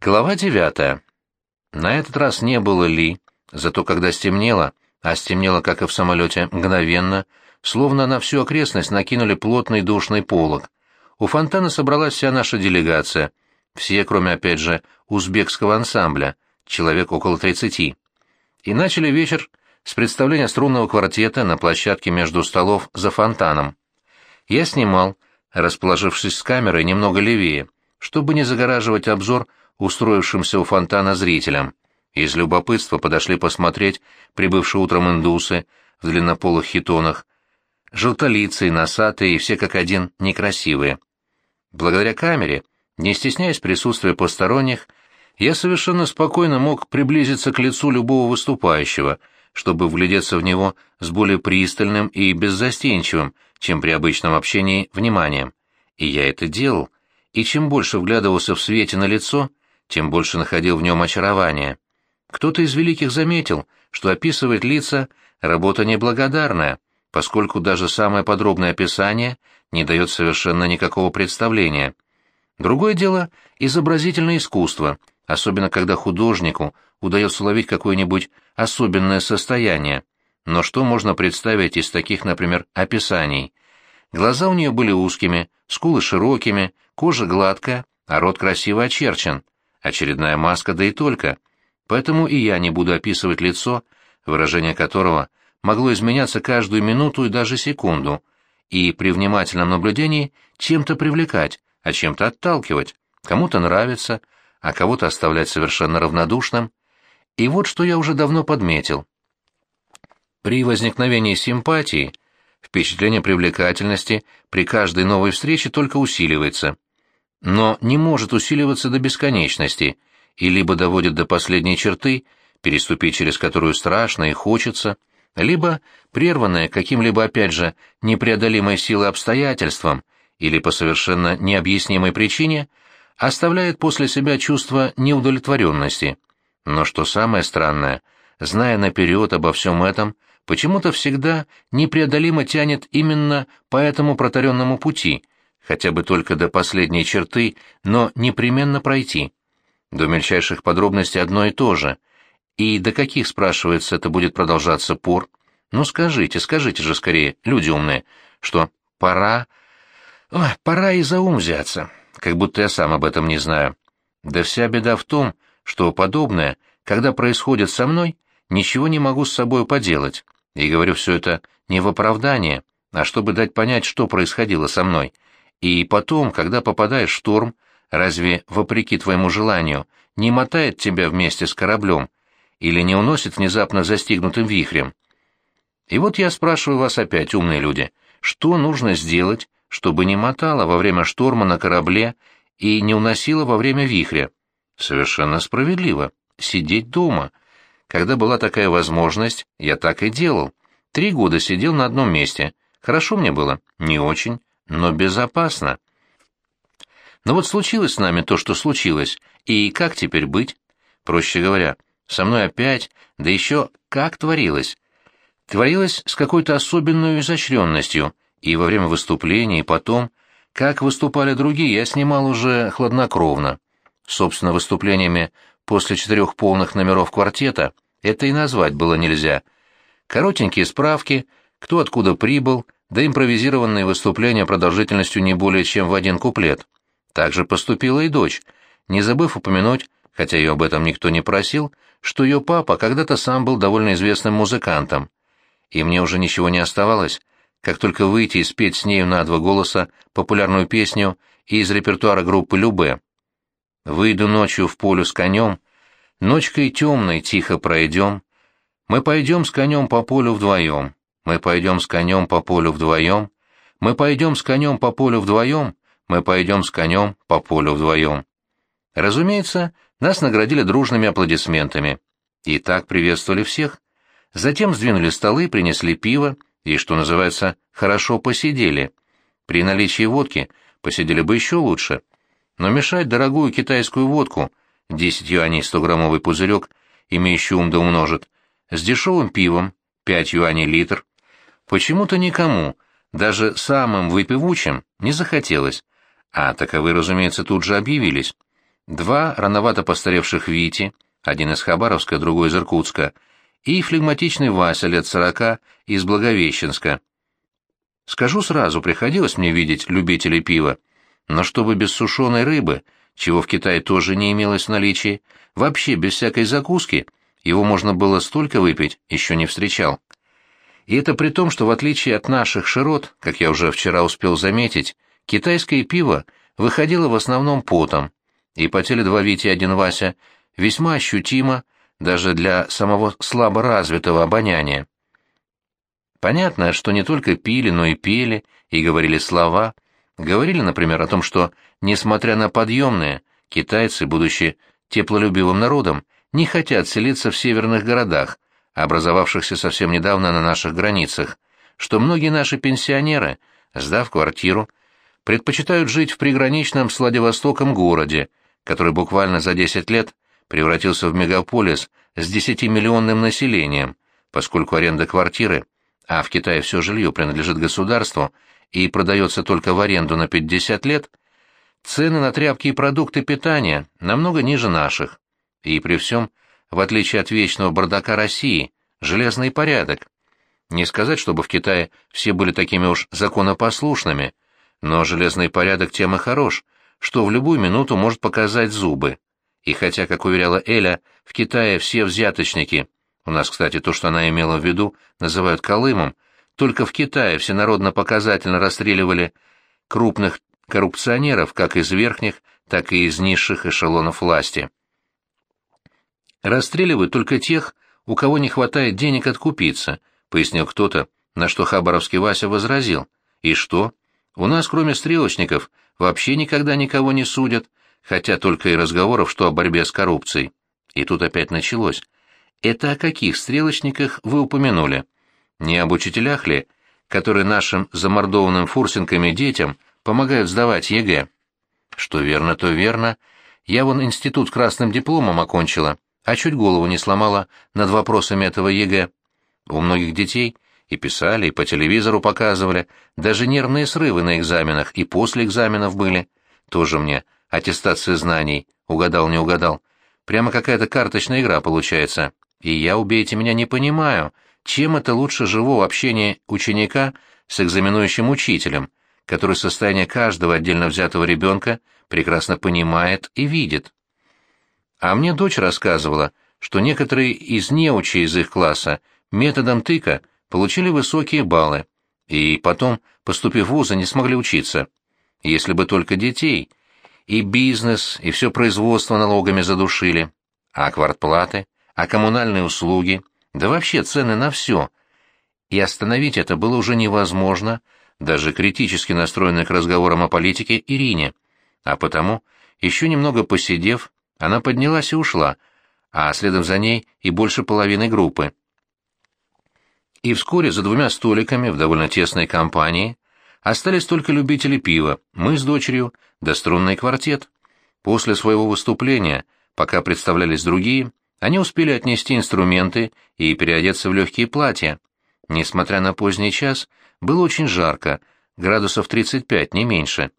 Глава девятая. На этот раз не было Ли, зато когда стемнело, а стемнело, как и в самолете, мгновенно, словно на всю окрестность накинули плотный душный полог. У фонтана собралась вся наша делегация, все, кроме, опять же, узбекского ансамбля, человек около тридцати. И начали вечер с представления струнного квартета на площадке между столов за фонтаном. Я снимал, расположившись с камерой немного левее, чтобы не загораживать обзор устроившимся у фонтана зрителям. Из любопытства подошли посмотреть прибывшие утром индусы в длиннополых хитонах, желтолицые, носатые и все как один некрасивые. Благодаря камере, не стесняясь присутствия посторонних, я совершенно спокойно мог приблизиться к лицу любого выступающего, чтобы вглядеться в него с более пристальным и беззастенчивым, чем при обычном общении, вниманием. И я это делал, и чем больше вглядывался в свете на лицо, тем больше находил в нем очарования. Кто-то из великих заметил, что описывать лица — работа неблагодарная, поскольку даже самое подробное описание не дает совершенно никакого представления. Другое дело — изобразительное искусство, особенно когда художнику удается уловить какое-нибудь особенное состояние. Но что можно представить из таких, например, описаний? Глаза у нее были узкими, скулы широкими, кожа гладкая, а рот красиво очерчен — очередная маска, да и только. Поэтому и я не буду описывать лицо, выражение которого могло изменяться каждую минуту и даже секунду, и при внимательном наблюдении чем-то привлекать, а чем-то отталкивать, кому-то нравится, а кого-то оставлять совершенно равнодушным. И вот что я уже давно подметил. При возникновении симпатии впечатление привлекательности при каждой новой встрече только усиливается но не может усиливаться до бесконечности и либо доводит до последней черты, переступить через которую страшно и хочется, либо прерванная каким-либо опять же непреодолимой силой обстоятельством или по совершенно необъяснимой причине оставляет после себя чувство неудовлетворенности. Но что самое странное, зная наперед обо всем этом, почему-то всегда непреодолимо тянет именно по этому протаренному пути — хотя бы только до последней черты, но непременно пройти. До мельчайших подробностей одно и то же. И до каких, спрашивается, это будет продолжаться пор? Ну скажите, скажите же скорее, люди умные, что пора... Ой, пора и за ум взяться, как будто я сам об этом не знаю. Да вся беда в том, что подобное, когда происходит со мной, ничего не могу с собой поделать. И говорю все это не в оправдание, а чтобы дать понять, что происходило со мной — и потом, когда попадаешь в шторм, разве, вопреки твоему желанию, не мотает тебя вместе с кораблем или не уносит внезапно застигнутым вихрем? И вот я спрашиваю вас опять, умные люди, что нужно сделать, чтобы не мотало во время шторма на корабле и не уносило во время вихря? Совершенно справедливо. Сидеть дома. Когда была такая возможность, я так и делал. Три года сидел на одном месте. Хорошо мне было? Не очень но безопасно. Но вот случилось с нами то, что случилось, и как теперь быть? Проще говоря, со мной опять, да еще как творилось. Творилось с какой-то особенной изощренностью, и во время выступления, и потом, как выступали другие, я снимал уже хладнокровно. Собственно, выступлениями после четырех полных номеров квартета это и назвать было нельзя. Коротенькие справки, кто откуда прибыл, да импровизированные выступления продолжительностью не более чем в один куплет. Так же поступила и дочь, не забыв упомянуть, хотя ее об этом никто не просил, что ее папа когда-то сам был довольно известным музыкантом. И мне уже ничего не оставалось, как только выйти и спеть с нею на два голоса популярную песню из репертуара группы «Любе». «Выйду ночью в полю с конем, ночкой темной тихо пройдем, мы пойдем с конем по полю вдвоем, мы пойдем с конем по полю вдвоем, мы пойдем с конем по полю вдвоем, мы пойдем с конем по полю вдвоем. Разумеется, нас наградили дружными аплодисментами. И так приветствовали всех. Затем сдвинули столы, принесли пиво и, что называется, хорошо посидели. При наличии водки посидели бы еще лучше. Но мешать дорогую китайскую водку, 10 юаней 100-граммовый пузырек, имеющий ум да умножит, с дешевым пивом, 5 юаней литр, Почему-то никому, даже самым выпивучим, не захотелось, а таковые, разумеется, тут же объявились. два рановато постаревших Вити, один из Хабаровска, другой из Иркутска, и флегматичный Вася лет сорока из Благовещенска. Скажу сразу, приходилось мне видеть любителей пива, но чтобы без сушеной рыбы, чего в Китае тоже не имелось в наличии, вообще без всякой закуски, его можно было столько выпить, еще не встречал. И это при том, что в отличие от наших широт, как я уже вчера успел заметить, китайское пиво выходило в основном потом, и по теле два Вити и один Вася весьма ощутимо даже для самого слабо развитого обоняния. Понятно, что не только пили, но и пели, и говорили слова. Говорили, например, о том, что, несмотря на подъемные, китайцы, будучи теплолюбивым народом, не хотят селиться в северных городах, образовавшихся совсем недавно на наших границах, что многие наши пенсионеры, сдав квартиру, предпочитают жить в приграничном с Владивостоком городе, который буквально за 10 лет превратился в мегаполис с 10-миллионным населением, поскольку аренда квартиры, а в Китае все жилье принадлежит государству и продается только в аренду на 50 лет, цены на тряпки и продукты питания намного ниже наших. И при всем, в отличие от вечного бардака России, железный порядок. Не сказать, чтобы в Китае все были такими уж законопослушными, но железный порядок тем и хорош, что в любую минуту может показать зубы. И хотя, как уверяла Эля, в Китае все взяточники, у нас, кстати, то, что она имела в виду, называют Колымом, только в Китае всенародно показательно расстреливали крупных коррупционеров как из верхних, так и из низших эшелонов власти. Расстреливают только тех, у кого не хватает денег откупиться, пояснил кто-то, на что Хабаровский Вася возразил. И что? У нас, кроме стрелочников, вообще никогда никого не судят, хотя только и разговоров, что о борьбе с коррупцией. И тут опять началось. Это о каких стрелочниках вы упомянули? Не об учителях ли, которые нашим замордованным фурсенками детям помогают сдавать ЕГЭ? Что верно, то верно. Я вон институт красным дипломом окончила, а чуть голову не сломала над вопросами этого ЕГЭ. У многих детей и писали, и по телевизору показывали, даже нервные срывы на экзаменах и после экзаменов были. Тоже мне аттестация знаний, угадал, не угадал. Прямо какая-то карточная игра получается. И я, убейте меня, не понимаю, чем это лучше живого общения ученика с экзаменующим учителем, который состояние каждого отдельно взятого ребенка прекрасно понимает и видит. А мне дочь рассказывала, что некоторые из неучей из их класса методом тыка получили высокие баллы, и потом, поступив в вузы, не смогли учиться. Если бы только детей, и бизнес, и все производство налогами задушили. А квартплаты, а коммунальные услуги, да вообще цены на все. И остановить это было уже невозможно, даже критически настроенной к разговорам о политике Ирине. А потому, еще немного посидев, она поднялась и ушла, а следом за ней и больше половины группы. И вскоре за двумя столиками в довольно тесной компании Остались только любители пива, мы с дочерью, да струнный квартет. После своего выступления, пока представлялись другие, они успели отнести инструменты и переодеться в легкие платья. Несмотря на поздний час, было очень жарко, градусов 35, не меньше.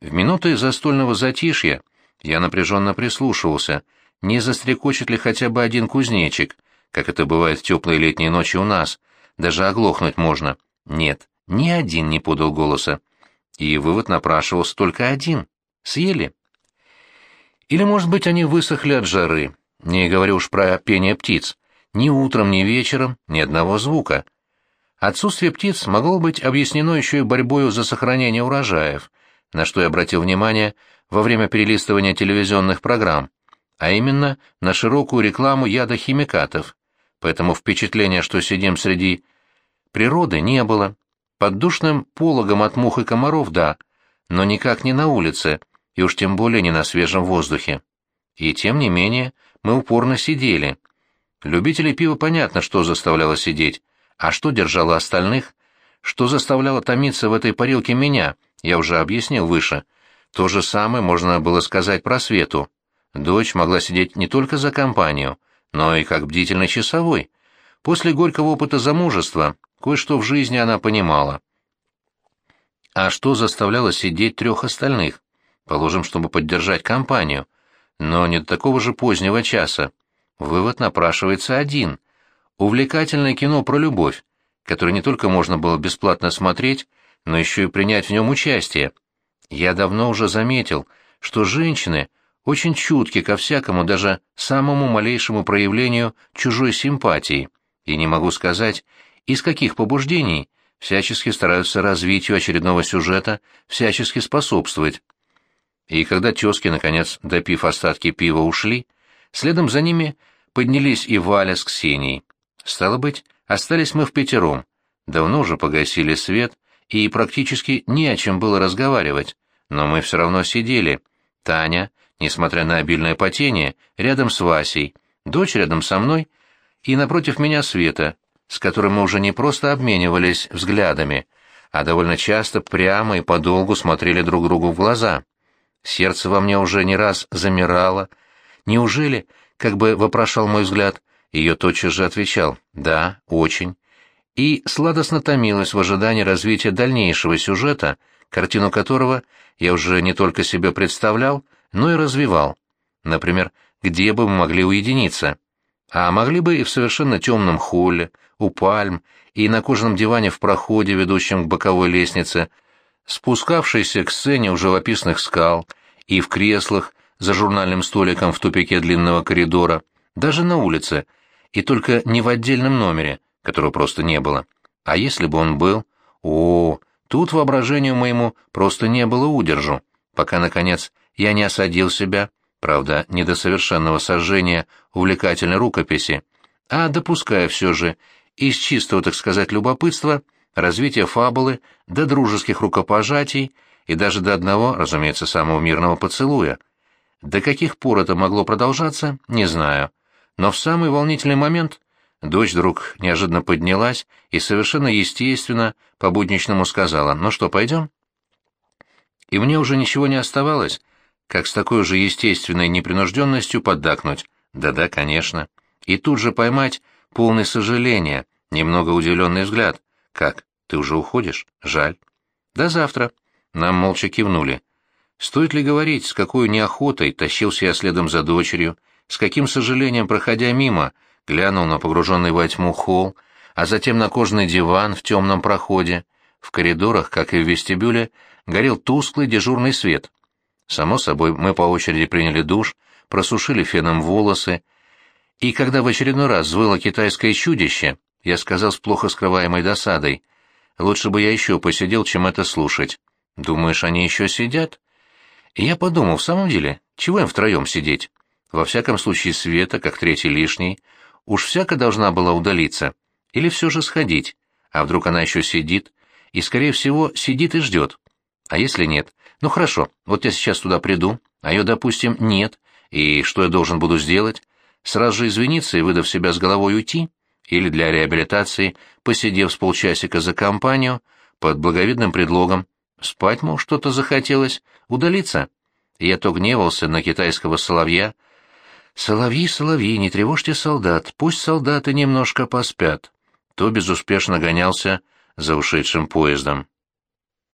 В минуты застольного затишья я напряженно прислушивался, не застрекочет ли хотя бы один кузнечик, как это бывает в теплые летние ночи у нас, даже оглохнуть можно. Нет, ни один не подал голоса. И вывод напрашивался только один. Съели. Или, может быть, они высохли от жары, не говорю уж про пение птиц. Ни утром, ни вечером, ни одного звука. Отсутствие птиц могло быть объяснено еще и борьбой за сохранение урожаев, на что я обратил внимание во время перелистывания телевизионных программ, а именно на широкую рекламу ядохимикатов. Поэтому впечатления, что сидим среди природы, не было. Под душным пологом от мух и комаров, да, но никак не на улице, и уж тем более не на свежем воздухе. И тем не менее мы упорно сидели. Любителей пива понятно, что заставляло сидеть, а что держало остальных, что заставляло томиться в этой парилке меня, я уже объяснил выше. То же самое можно было сказать про Свету. Дочь могла сидеть не только за компанию, но и как бдительный часовой. После горького опыта замужества Кое-что в жизни она понимала. А что заставляло сидеть трех остальных? Положим, чтобы поддержать компанию. но не до такого же позднего часа. Вывод напрашивается один. Увлекательное кино про любовь, которое не только можно было бесплатно смотреть, но еще и принять в нем участие. Я давно уже заметил, что женщины очень чутки ко всякому, даже самому малейшему проявлению чужой симпатии, и не могу сказать, из каких побуждений всячески стараются развитию очередного сюжета, всячески способствовать. И когда тезки, наконец, допив остатки пива, ушли, следом за ними поднялись и Валя с Ксенией. Стало быть, остались мы в пятером. Давно уже погасили свет, и практически не о чем было разговаривать, но мы все равно сидели. Таня, несмотря на обильное потение, рядом с Васей, дочь рядом со мной и напротив меня Света, с которым мы уже не просто обменивались взглядами, а довольно часто прямо и подолгу смотрели друг другу в глаза. Сердце во мне уже не раз замирало. Неужели, как бы вопрошал мой взгляд, ее тотчас же отвечал «да, очень». И сладостно томилась в ожидании развития дальнейшего сюжета, картину которого я уже не только себе представлял, но и развивал. Например, где бы мы могли уединиться? А могли бы и в совершенно темном холле, у пальм, и на кожаном диване в проходе, ведущем к боковой лестнице, спускавшейся к сцене у живописных скал, и в креслах за журнальным столиком в тупике длинного коридора, даже на улице, и только не в отдельном номере, которого просто не было. А если бы он был? О, тут воображению моему просто не было удержу, пока, наконец, я не осадил себя, правда, не до совершенного сожжения увлекательной рукописи, а допуская все же из чистого, так сказать, любопытства развитие фабулы до дружеских рукопожатий и даже до одного, разумеется, самого мирного поцелуя. До каких пор это могло продолжаться, не знаю. Но в самый волнительный момент дочь вдруг неожиданно поднялась и совершенно естественно по-будничному сказала «Ну что, пойдем?» И мне уже ничего не оставалось, как с такой же естественной непринужденностью поддакнуть. Да-да, конечно. И тут же поймать полный сожаления, немного удивленный взгляд. Как, ты уже уходишь? Жаль. До завтра. Нам молча кивнули. Стоит ли говорить, с какой неохотой тащился я следом за дочерью, с каким сожалением, проходя мимо, глянул на погруженный во тьму холл, а затем на кожаный диван в темном проходе. В коридорах, как и в вестибюле, горел тусклый дежурный свет. Само собой, мы по очереди приняли душ, просушили феном волосы, и когда в очередной раз взвыло китайское чудище, я сказал с плохо скрываемой досадой, «Лучше бы я еще посидел, чем это слушать. Думаешь, они еще сидят?» И я подумал, в самом деле, чего им втроем сидеть? Во всяком случае, Света, как третий лишний, уж всяко должна была удалиться. Или все же сходить. А вдруг она еще сидит? И, скорее всего, сидит и ждет. А если нет? Ну хорошо, вот я сейчас туда приду, а ее, допустим, нет. И что я должен буду сделать? Сразу же извиниться и, выдав себя с головой, уйти? Или для реабилитации, посидев с полчасика за компанию, под благовидным предлогом, спать, мол, что-то захотелось, удалиться? Я то гневался на китайского соловья. «Соловьи, соловьи, не тревожьте солдат, пусть солдаты немножко поспят», то безуспешно гонялся за ушедшим поездом.